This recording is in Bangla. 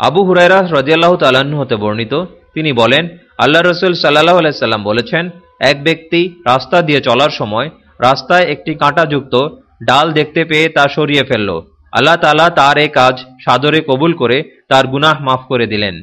আবু হুরাইরা রজিয়াল্লাহ তালাহ্ন হতে বর্ণিত। তিনি বলেন, আল্লাহ রসুল সাল্লাহ আলাইসাল্লাম বলেছেন, এক ব্যক্তি রাস্তা দিয়ে চলার সময় রাস্তায় একটি কাঁটাযুক্ত ডাল দেখতে পেয়ে তা সরিয়ে ফেলল। আল্লাহ তালা তার এ কাজ সাদরে কবুল করে তার গুনাহ মাফ করে দিলেন।